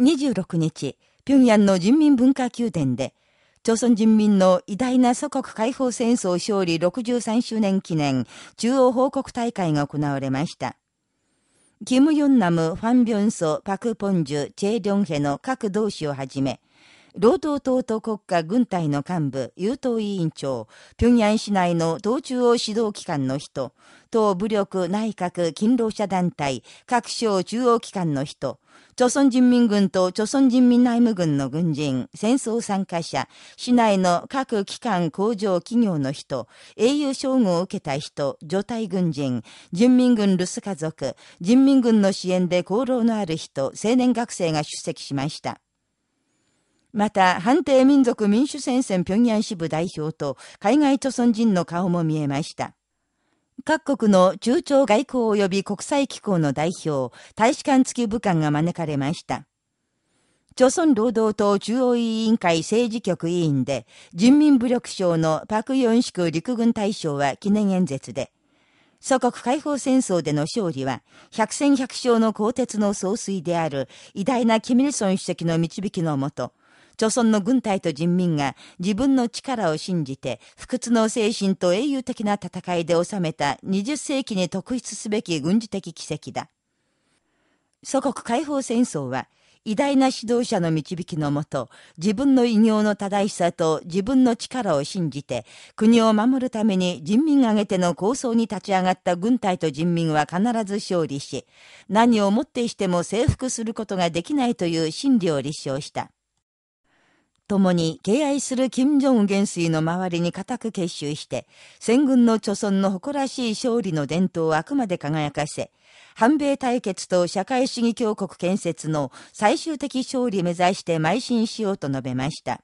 26日、平壌の人民文化宮殿で、朝鮮人民の偉大な祖国解放戦争勝利63周年記念中央報告大会が行われました。キム・ヨンナム、ファン・ビョンソ、パク・ポンジュ、チェ・リョンヘの各同志をはじめ、労働党と国家軍隊の幹部、優等委員長、平壌市内の党中央指導機関の人、党武力内閣勤労者団体、各省中央機関の人、朝鮮人民軍と朝鮮人民内務軍の軍人、戦争参加者、市内の各機関工場企業の人、英雄称号を受けた人、除隊軍人、人民軍留守家族、人民軍の支援で功労のある人、青年学生が出席しました。また、反帝民族民主戦線平壌支部代表と海外著村人の顔も見えました。各国の中朝外交及び国際機構の代表、大使館付き部官が招かれました。朝鮮労働党中央委員会政治局委員で、人民武力省のパク・ヨンシク陸軍大将は記念演説で、祖国解放戦争での勝利は、百戦百勝の鋼鉄の総帥である偉大なキミルソン主席の導きのもと、朝鮮の軍隊と人民が自分の力を信じて不屈の精神と英雄的な戦いで収めた20世紀に特筆すべき軍事的奇跡だ。祖国解放戦争は偉大な指導者の導きのもと、自分の偉業の正しさと自分の力を信じて、国を守るために人民挙げての構想に立ち上がった軍隊と人民は必ず勝利し、何をもってしても征服することができないという真理を立証した。共に敬愛する金正恩元帥の周りに固く結集して、戦軍の貯村の誇らしい勝利の伝統をあくまで輝かせ、反米対決と社会主義強国建設の最終的勝利目指して邁進しようと述べました。